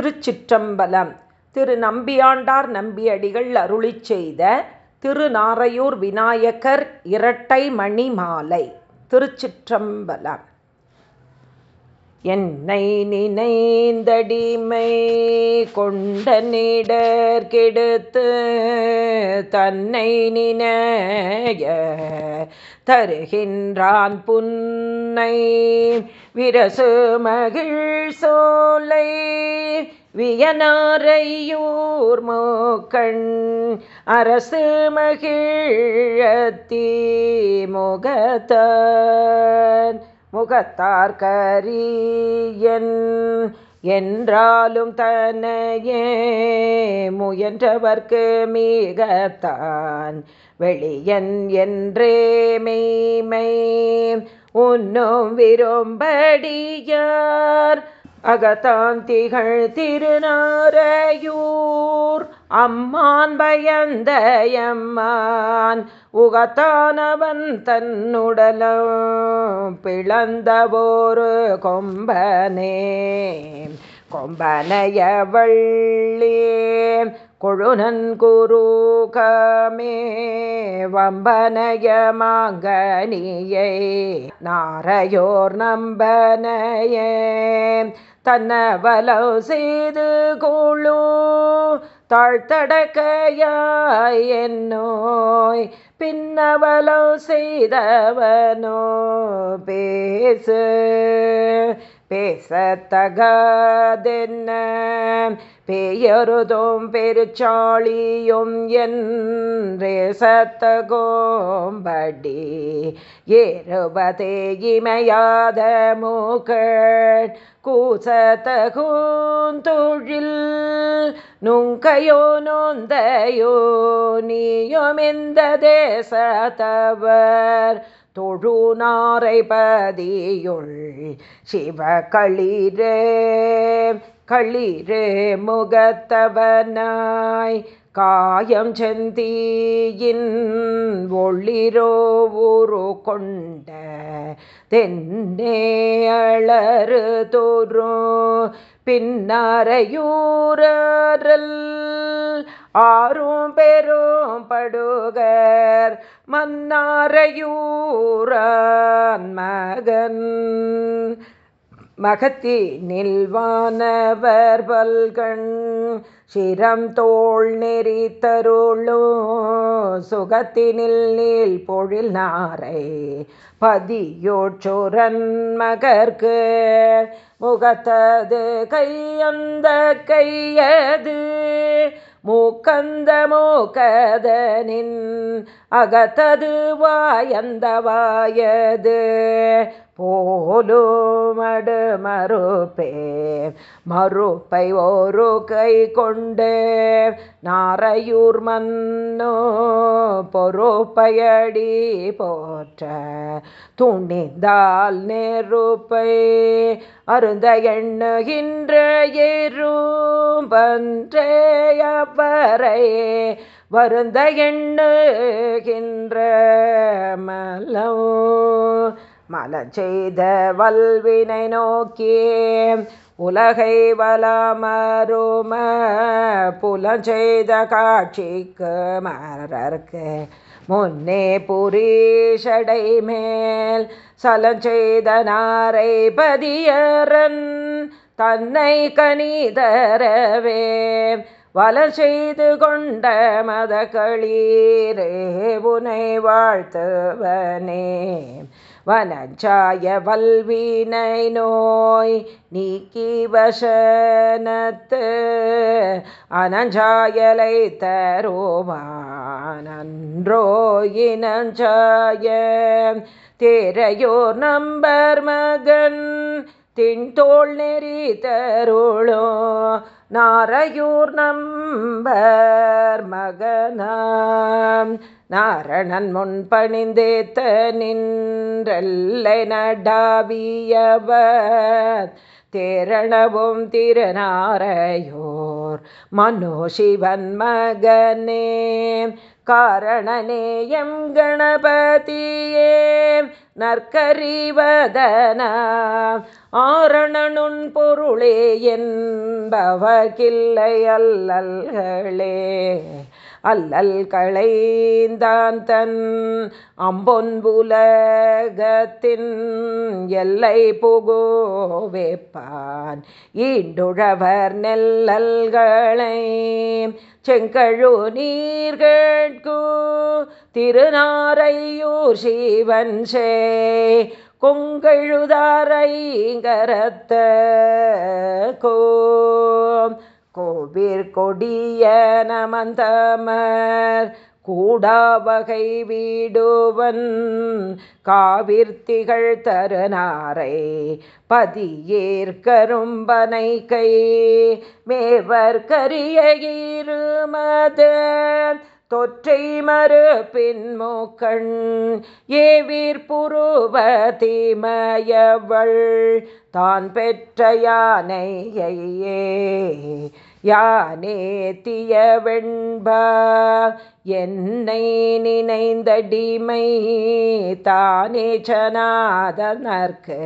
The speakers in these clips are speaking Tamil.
திருச்சிற்றம்பலம். திரு நம்பியாண்டார் நம்பியடிகள் அருளி செய்த திருநாரையூர் விநாயகர் இரட்டை மணி மாலை திருச்சிற்றம்பலம். என்னை நினைந்தடிமை கொண்ட நீடர் கெடுத்து தன்னை நினைய தருகின்றான் புன்னை. விரசு மகிழ் சோலை வியனாரையூர் மோக்கண். அரசு மகிழத்தி முகத்தான் முகத்தார்கரியன் என்றாலும் தன்னையே முயன்றவர்க்கு மிகத்தான். வெளியன் என்றே மெய்மை உன்னும் விரும்படியார். அகத்தான் திருநாரையூர். அம்மான் பயந்த எம்மான் உகத்தானவன் தன்னுடலும் பிளந்தவோரு கொம்பனே. கொம்பனையவள்ளே கொழுநன் குருகமே வம்பனைய மாங்கனியை நாரையோர் நம்பனையே. தன்னவலோ செய்து கொழு தாழ்த்தடக்கையாய் என்னோய் பின்னவலோ செய்தவனோ பேசு. பேசத்தகாதென்ன? பேயருதும் பெருச்சாளியும் என்றே சத்தகோம்படி ஏறுபதே இமையாத மூக்கள் கூசத்தகூந்தொழில் நுங்கையோ நொந்தையோ நீயுமிந்த தேசத்தவர் தொழுநாரை பதியுள் சிவகளிரே களிரே முகத்தவனாய் காயம் செந்தியின் ஒளிரோ ஊரு கொண்ட தென்னே அளறு தோறு பின்னரையூரல் ஆறும் பெரும் படுகர் மன்னாரையூரான் மகன். மகத்தி நில்வானவர் பல்கண் சிரம் தோல் நெறி தருளோ சுகத்தினில் நீல் பொழில் நாரை பதியோச்சோரன் மகர்க்கு முகத்தது கையந்த கையது மூக்கந்த மூக்கதனின் அகத்தது வாயந்த வாயது. போலுமடு மறுப்பே மறுப்பை ஒரு கை கொண்டு. நாரையூர் மன்னோ பொறுப்பையடி போற்ற. துணிந்தால் நெருப்பை அருந்த எண்ணுகின்ற எறும்பன்றையவரை வருந்த எண்ணுகின்ற மலம் மல செய்த வல்வினை நோக்கியே உலகை வளமரும புலஞ்செய்த காட்சிக்கு மரர்க்கு முன்னே புரீஷடை மேல் சலஞ்செய்த நாரை பதியரன் தன்னை கனிதரவே வல செய்து கொண்ட மத களீரே உனை வாழ்த்துவனே. வனஞ்சாய வல்வினை நோய் நீக்கி வசனத்து அனஞ்சாயலை தருவானன்றோ இனஞ்சாய தேரையோர் நம்பர் மகன் தின்தோள் நெறி தருளோ நாரையூர் நம்பர் மகனாம். நாரணன் முன் பணிந்தேத்த நின்றல்லை நடாவியவர். தேரணவும் திருநாரையோர் மனோ சிவன் மகனே காரணனே கணபதியே நற்கறிவதன. ஆரணனுன் பொருளே என்பவகில்லை அல்லல்களே. அல்லல் களைந்தான் தன் அம்பொன்புலகத்தின் எல்லை புகோ வேப்பான். ஈண்டுழவர் நெல்லல்களை செங்கழு நீர்கேட்கு திருநாரையூர் சிவன் சே கொங்கழுதாரைங்கரத்த கோ கோவிற் கொடிய நமந்தமர். கூடாவகை வீடுவன். காவிர்த்திகள் தருநாரை பதியேற்கரும்பனை கை. மேவர் கரிய இருமத. தொற்றை மறு பின்மோக்கண் ஏவீர் புருவ தீமயவள். தான் பெற்ற யானையே யானேத்திய வெண்பா என்னை நினைந்தடிமை தானே சனாதனர்க்கு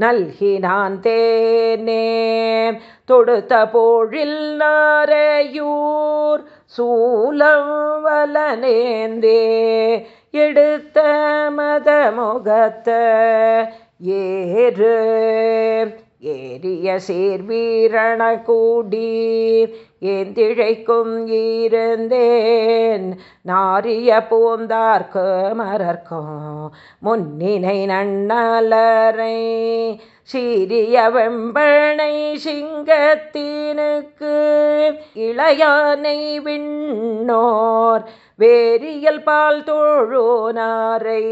நல்கினான் தேனே. தொடுத்த போழில் நாரையூர் சூலம் வலனேந்தே எடுத்த மத முகத்த ஏறு. ஏரிய சீர்வீரண கூடி ஏந்திழைக்கும் இருந்தேன் நாரிய பூந்தார்க்கு மரர்க்கும் முன்னினை நன்னலரை சீரிய வெம்பனை சிங்கத்தினுக்கு. இளையானை விண்ணோர் வேரியல் பால் தோழோனாரை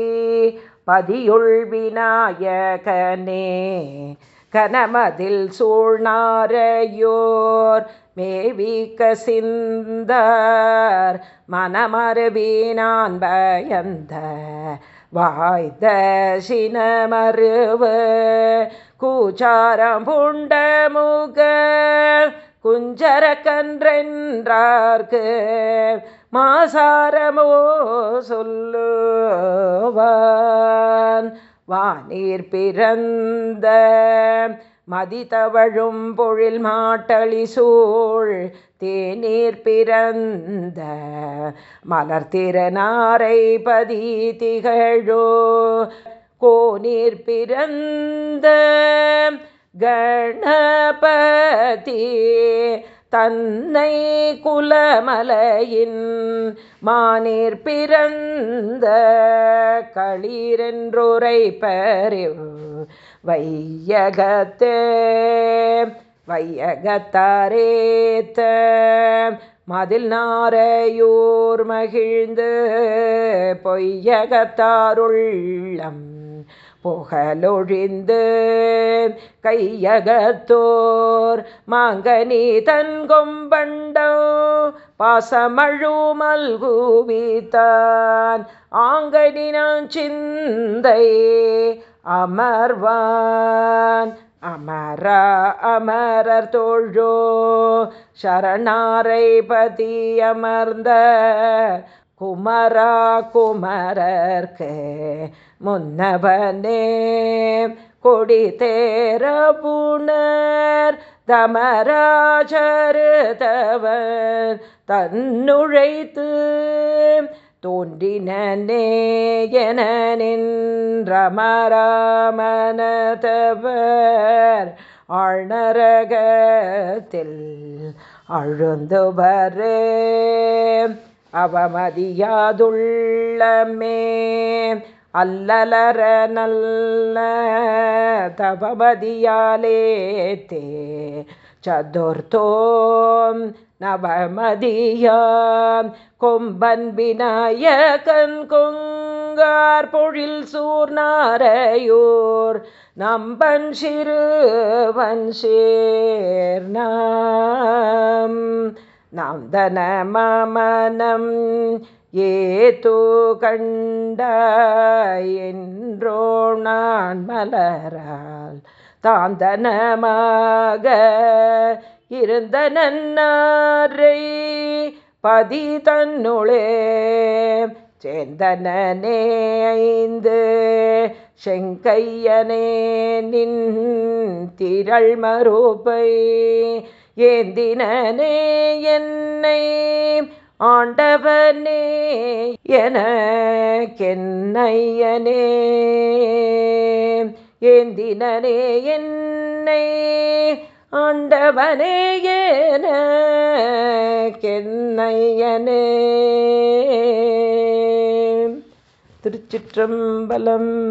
பதியுள் விநாயகனே. கனமதில் சூழ்நாரையோர் மேவி கசிந்தார் மனமருவினான் பயந்த வாய்த சினமருவு கூச்சாரம் புண்ட முக குஞ்சர கன்றென்றார்க்கு மாசாரமோ சொல்லுவான். வானீர் பிறந்த மதித்தவழும் பொழில் மாட்டளி சூழ் தேநீர் பிறந்த மலர்திறனாரை பதி திகழோ. கோநீர் பிறந்த கணபதி தன்னை குலமலையின் மானீர் பிறந்த களீரென்றுரை பறிவ் வையகத்தே வையகத்தாரேத்த மதில் நாரையூர் மகிழ்ந்து பொய்யகத்தாருள்ளம். புகழொழிந்து கையகத்தோர் மாங்கனி தன் கொம்பண்டோ பாசமழு மல்குவித்தான். ஆங்கனினான் சிந்தை அமர்வான். அமர அமரர் தோழோ சரணாரை பதி அமர்ந்த குமரா குமரர்க்கு முன்னவனே கொடி தேரபுணர் தமராஜருதவர் தன்னுழைத்து தோன்றினே என நின்றமராமனதவர் ஆழ்நரகத்தில் அழுந்துவரே அவமதியாதுள்ளமே. அல்லலர நல்ல தபமதியாலே தே சதுர்த்தோம் நவமதியாம். கொம்பன் விநாயகன் கொங்கார் பொழில் சூர்நாரையூர் நம்பன் சிறுவன் சேர் நாம் நாம் தன மமனம் ஏதோ கண்டாய் என்றோ நான் மலரால். தாந்தனமாக இருந்த நன்னாரை பதி தன்னுளே சேந்தனே ஐந்து செங்கையனே நின் திரள் மரூபை ஏந்தினே என்னை ஆண்டவனே எனக்கென்னையனே. ஏந்தினே என்னை ஆண்டவனே எனக்கென்னையனே. திருச்சிற்றம்பலம்